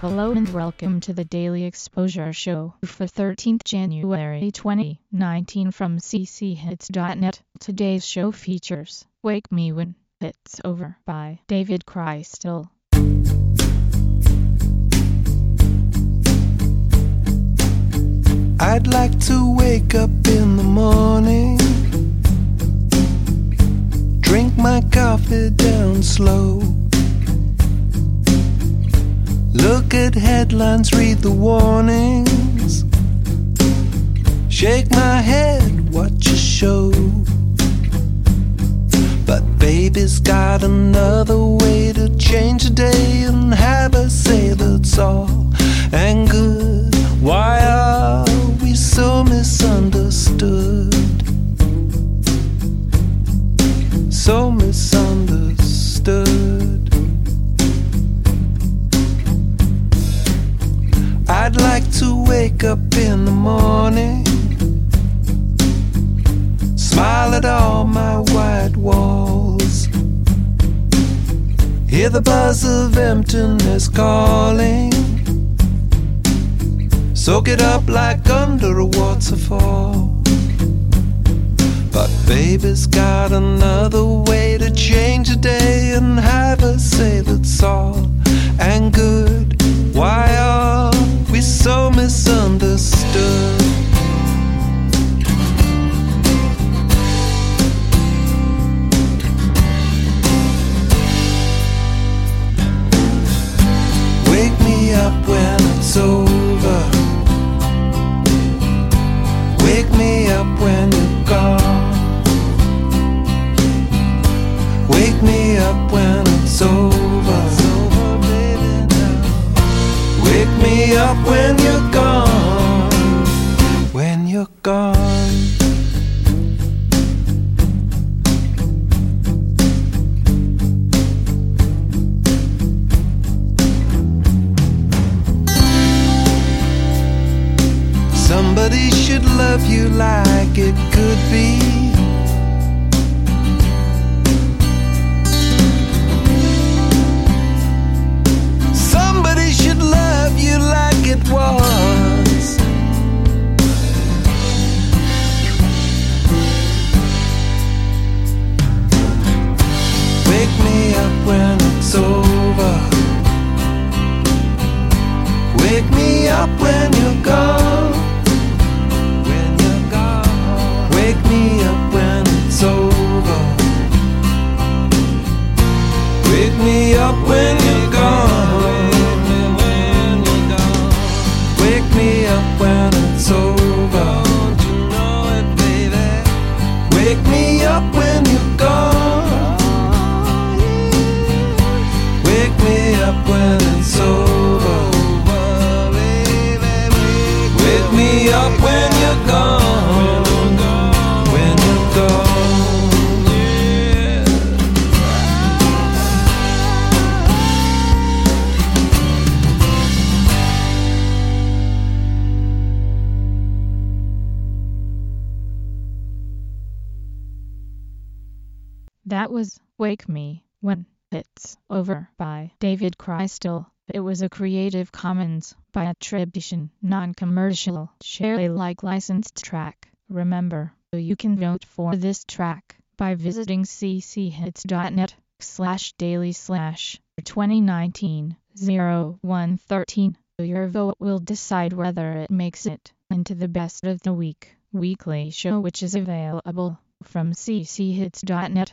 Hello and welcome to the Daily Exposure Show for 13th January 2019 from cchits.net. Today's show features Wake Me When It's Over by David Crystal. I'd like to wake up in the morning, drink my coffee down slow Look at headlines, read the warnings. Shake my head, watch a show. But baby's got another way to change the day and have a say that's all and good. Why are we so misunderstood? So misunderstood. Wake up in the morning, smile at all my white walls, hear the buzz of emptiness calling, soak it up like under a waterfall. But baby's got another way to change a day and have a say that's all and good. Misunderstood? Wake me up when it's over. Wake me up when you're gone. Wake me up when it's over. Wake me up when you're you're gone. Somebody should love you like it could be. Over. Wake me up when you're That was Wake Me When It's Over by David Crystal. It was a Creative Commons by attribution, non-commercial, share Alike licensed track. Remember, you can vote for this track by visiting cchits.net slash daily slash 2019 0113. Your vote will decide whether it makes it into the best of the week weekly show which is available from cchits.net